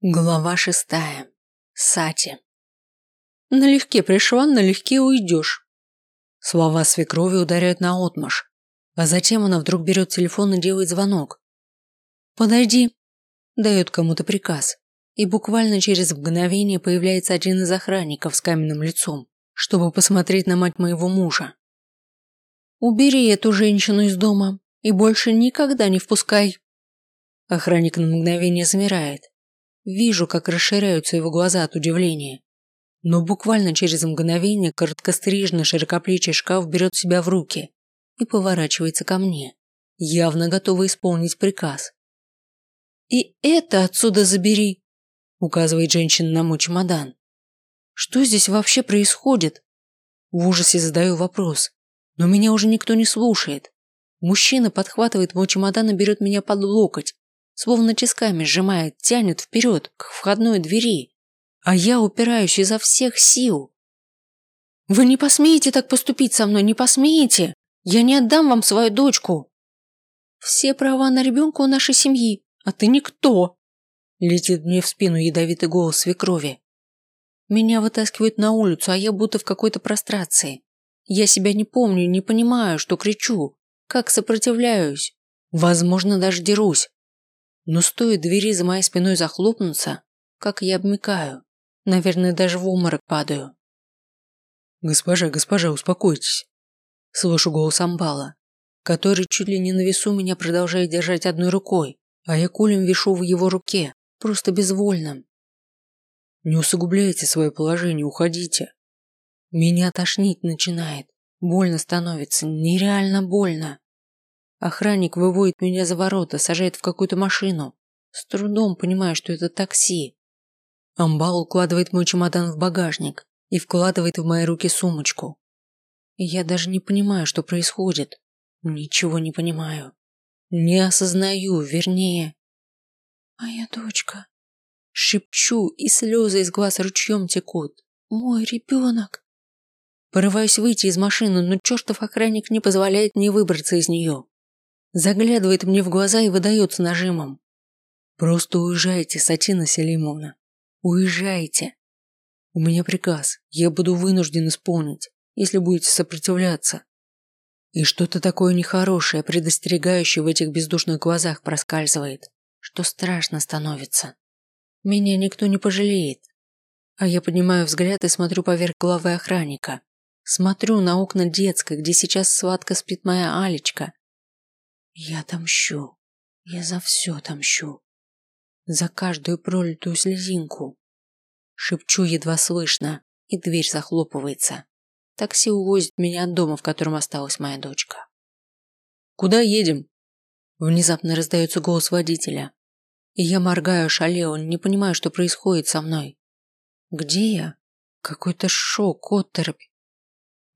Глава шестая. Сати. Налегке пришла, налегке уйдешь. Слова свекрови ударяют на отмаш, а затем она вдруг берет телефон и делает звонок. «Подойди», – дает кому-то приказ, и буквально через мгновение появляется один из охранников с каменным лицом, чтобы посмотреть на мать моего мужа. «Убери эту женщину из дома и больше никогда не впускай». Охранник на мгновение замирает, Вижу, как расширяются его глаза от удивления. Но буквально через мгновение короткострижный широкоплечий шкаф берет себя в руки и поворачивается ко мне, явно готовый исполнить приказ. «И это отсюда забери!» – указывает женщина на мой чемодан. «Что здесь вообще происходит?» В ужасе задаю вопрос, но меня уже никто не слушает. Мужчина подхватывает мой чемодан и берет меня под локоть, словно тисками сжимает, тянет вперед, к входной двери, а я упираюсь изо всех сил. «Вы не посмеете так поступить со мной, не посмеете! Я не отдам вам свою дочку!» «Все права на ребенка у нашей семьи, а ты никто!» Летит мне в спину ядовитый голос свекрови. Меня вытаскивают на улицу, а я будто в какой-то прострации. Я себя не помню, не понимаю, что кричу, как сопротивляюсь. Возможно, даже дерусь. Но стоит двери за моей спиной захлопнуться, как я обмикаю. Наверное, даже в обморок падаю. «Госпожа, госпожа, успокойтесь!» Слышу голос Амбала, который чуть ли не на весу меня продолжает держать одной рукой, а я кулем вишу в его руке, просто безвольным. «Не усугубляйте свое положение, уходите!» Меня тошнить начинает, больно становится, нереально больно. Охранник выводит меня за ворота, сажает в какую-то машину. С трудом понимаю, что это такси. Амбал укладывает мой чемодан в багажник и вкладывает в мои руки сумочку. Я даже не понимаю, что происходит. Ничего не понимаю. Не осознаю, вернее. Моя дочка. Шепчу, и слезы из глаз ручьем текут. Мой ребенок. Порываюсь выйти из машины, но чертов охранник не позволяет мне выбраться из нее. Заглядывает мне в глаза и выдает с нажимом. Просто уезжайте, Сатина Селимовна. Уезжайте. У меня приказ. Я буду вынужден исполнить, если будете сопротивляться. И что-то такое нехорошее, предостерегающее в этих бездушных глазах проскальзывает, что страшно становится. Меня никто не пожалеет. А я поднимаю взгляд и смотрю поверх головы охранника. Смотрю на окна детской, где сейчас сладко спит моя Алечка, я отомщу. Я за все отомщу. За каждую пролитую слезинку. Шепчу едва слышно, и дверь захлопывается. Такси увозит меня от дома, в котором осталась моя дочка. «Куда едем?» Внезапно раздается голос водителя. И я моргаю шалео, не понимаю, что происходит со мной. Где я? Какой-то шок, отторопь.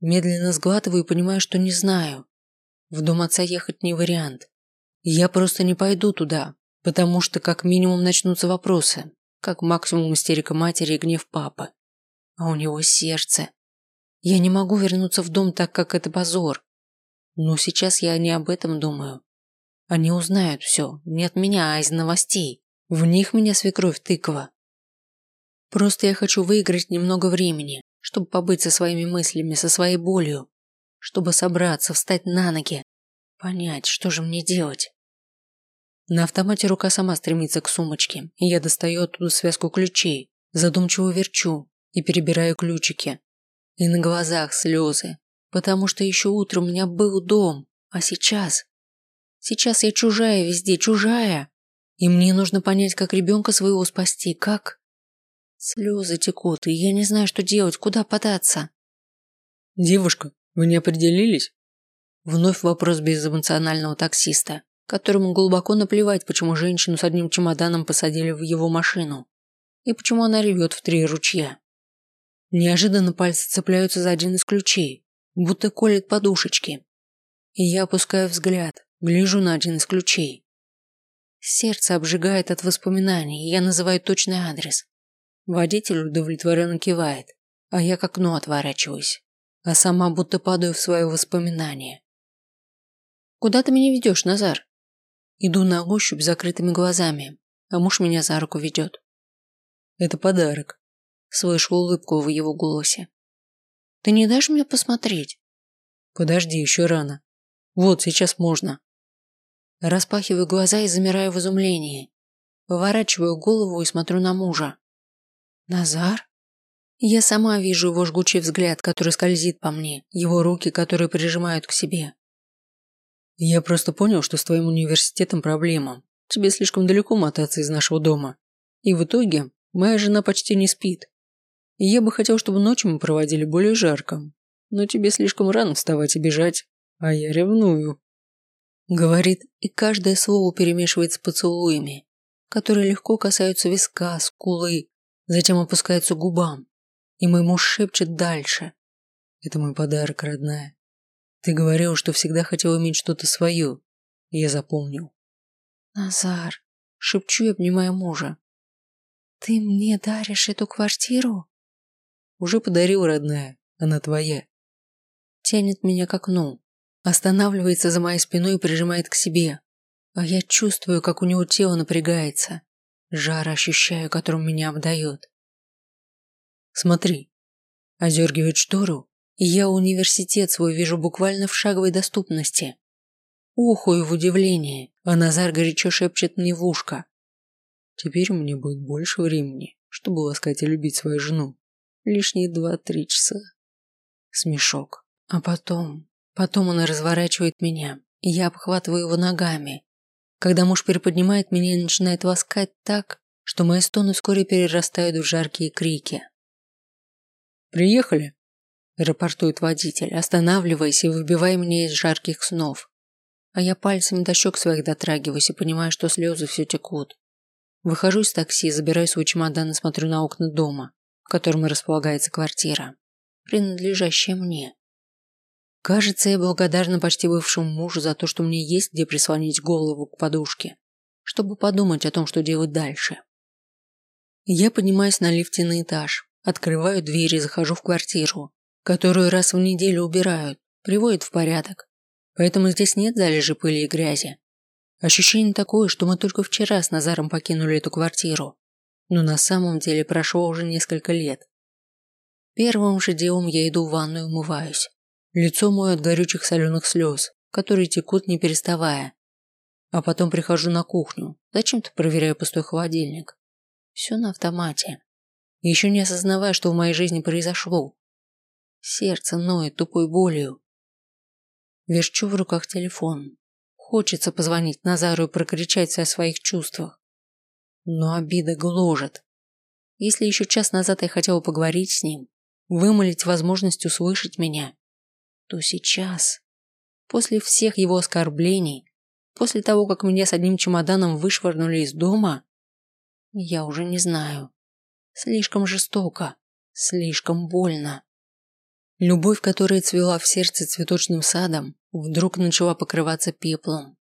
Медленно сглатываю и понимаю, что не знаю. В дом отца ехать не вариант. Я просто не пойду туда, потому что как минимум начнутся вопросы, как максимум истерика матери и гнев папы. А у него сердце. Я не могу вернуться в дом так, как это позор. Но сейчас я не об этом думаю. Они узнают все, не от меня, а из новостей. В них меня свекровь тыква. Просто я хочу выиграть немного времени, чтобы побыть со своими мыслями, со своей болью чтобы собраться, встать на ноги, понять, что же мне делать. На автомате рука сама стремится к сумочке, и я достаю оттуда связку ключей, задумчиво верчу и перебираю ключики. И на глазах слезы, потому что еще утром у меня был дом, а сейчас... Сейчас я чужая везде, чужая. И мне нужно понять, как ребенка своего спасти, как... Слезы текут, и я не знаю, что делать, куда податься. Девушка, вы не определились? Вновь вопрос безэмоционального таксиста, которому глубоко наплевать, почему женщину с одним чемоданом посадили в его машину и почему она ревет в три ручья. Неожиданно пальцы цепляются за один из ключей, будто колет подушечки. И я опускаю взгляд, гляжу на один из ключей. Сердце обжигает от воспоминаний, я называю точный адрес. Водитель удовлетворенно кивает, а я к окну отворачиваюсь а сама будто падаю в свое воспоминание. «Куда ты меня ведешь, Назар?» Иду на ощупь закрытыми глазами, а муж меня за руку ведет. Это подарок. Слышу улыбку в его голосе. Ты не дашь мне посмотреть? Подожди, еще рано. Вот, сейчас можно. Распахиваю глаза и замираю в изумлении. Поворачиваю голову и смотрю на мужа. Назар? Я сама вижу его жгучий взгляд, который скользит по мне, его руки, которые прижимают к себе. Я просто понял, что с твоим университетом проблема. Тебе слишком далеко мотаться из нашего дома. И в итоге моя жена почти не спит. И я бы хотел, чтобы ночью мы проводили более жарко. Но тебе слишком рано вставать и бежать, а я ревную. Говорит, и каждое слово перемешивается поцелуями, которые легко касаются виска, скулы, затем опускаются губам. И мой муж шепчет дальше. Это мой подарок, родная. Ты говорил, что всегда хотел иметь что-то свое. Я запомнил. Назар, шепчу и обнимаю мужа. Ты мне даришь эту квартиру? Уже подарил, родная. Она твоя. Тянет меня к окну. Останавливается за моей спиной и прижимает к себе. А я чувствую, как у него тело напрягается. Жар ощущаю, которым меня обдает. Смотри. Озергивает штору, я университет свой вижу буквально в шаговой доступности. Ухую в удивлении, а Назар горячо шепчет мне в ушко. Теперь меня будет больше времени, чтобы ласкать и любить свою жену. Лишние два-три часа. Смешок. А потом... Потом он разворачивает меня, и я обхватываю его ногами. Когда муж переподнимает меня и начинает ласкать так, что мои стоны вскоре перерастают в жаркие крики. «Приехали?» – рапортует водитель, останавливаясь и выбивая меня из жарких снов. А я пальцами до щек своих дотрагиваюсь и понимаю, что слезы все текут. Выхожу из такси, забираю свой чемодан и смотрю на окна дома в котором располагается квартира, принадлежащая мне. Кажется, я благодарна почти бывшему мужу за то, что мне есть где прислонить голову к подушке, чтобы подумать о том, что делать дальше. Я поднимаюсь на лифте на этаж, открываю дверь и захожу в квартиру, которую раз в неделю убирают, приводят в порядок. Поэтому здесь нет залежи пыли и грязи. Ощущение такое, что мы только вчера с Назаром покинули эту квартиру но на самом деле прошло уже несколько лет. Первым же делом я иду в ванную умываюсь. Лицо мое от горючих соленых слез, которые текут не переставая. А потом прихожу на кухню, зачем-то проверяю пустой холодильник. Все на автомате. Еще не осознавая, что в моей жизни произошло. Сердце ноет тупой болью. Верчу в руках телефон. Хочется позвонить Назару и прокричать о своих чувствах. Но обида гложет. Если еще час назад я хотела поговорить с ним, вымолить возможность услышать меня, то сейчас, после всех его оскорблений, после того, как меня с одним чемоданом вышвырнули из дома, я уже не знаю. Слишком жестоко, слишком больно. Любовь, которая цвела в сердце цветочным садом, вдруг начала покрываться пеплом.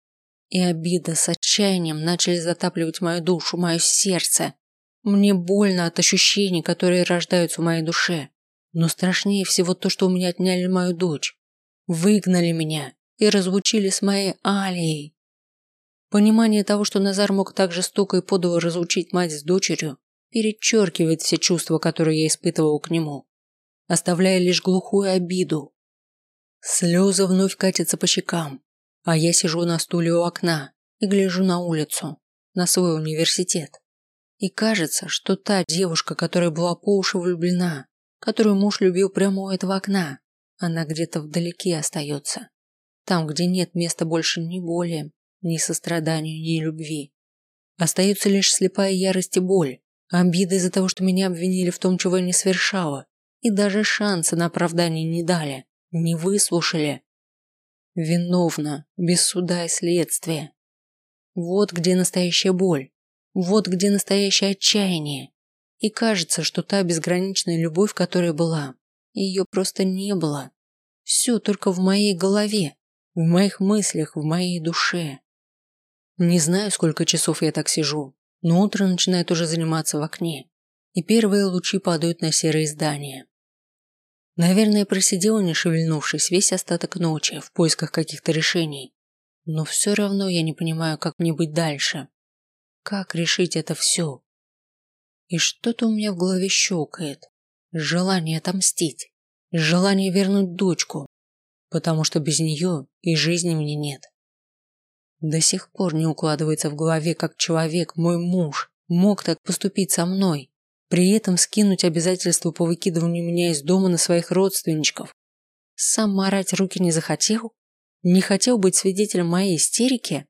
И обида с отчаянием начали затапливать мою душу, мое сердце. Мне больно от ощущений, которые рождаются в моей душе. Но страшнее всего то, что у меня отняли мою дочь. Выгнали меня и разлучили с моей Алией. Понимание того, что Назар мог так жестоко и подло разлучить мать с дочерью, перечеркивает все чувства, которые я испытывал к нему, оставляя лишь глухую обиду. Слезы вновь катятся по щекам, а я сижу на стуле у окна и гляжу на улицу, на свой университет. И кажется, что та девушка, которая была по уши влюблена, которую муж любил прямо у этого окна, она где-то вдалеке остается. Там, где нет места больше ни боли, ни состраданию, ни любви. Остается лишь слепая ярость и боль, обида из-за того, что меня обвинили в том, чего я не совершала, и даже шанса на оправдание не дали, не выслушали. Виновна, без суда и следствия. Вот где настоящая боль. Вот где настоящее отчаяние. И кажется, что та безграничная любовь, которая была, ее просто не было. Все только в моей голове, в моих мыслях, в моей душе. Не знаю, сколько часов я так сижу, но утро начинает уже заниматься в окне, и первые лучи падают на серые здания. Наверное, просидела, не шевельнувшись, весь остаток ночи в поисках каких-то решений. Но все равно я не понимаю, как мне быть дальше. Как решить это все? И что-то у меня в голове щелкает. Желание отомстить. Желание вернуть дочку. Потому что без нее и жизни мне нет. До сих пор не укладывается в голове, как человек, мой муж, мог так поступить со мной, при этом скинуть обязательства по выкидыванию меня из дома на своих родственничков. Сам марать руки не захотел? Не хотел быть свидетелем моей истерики?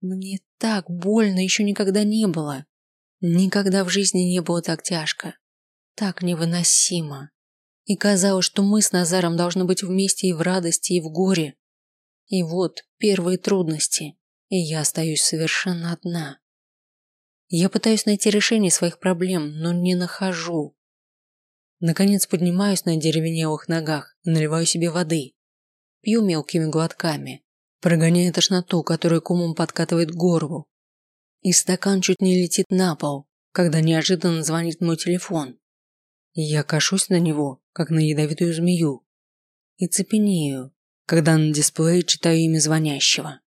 Мне так больно еще никогда не было. Никогда в жизни не было так тяжко. Так невыносимо. И казалось, что мы с Назаром должны быть вместе и в радости, и в горе. И вот первые трудности, и я остаюсь совершенно одна. Я пытаюсь найти решение своих проблем, но не нахожу. Наконец поднимаюсь на деревенелых ногах наливаю себе воды. Пью мелкими глотками, прогоняя тошноту, которая комом подкатывает к. И стакан чуть не летит на пол, когда неожиданно звонит мой телефон. Я кашусь на него, как на ядовитую змею, и цепенею, когда на дисплее читаю имя звонящего.